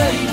lady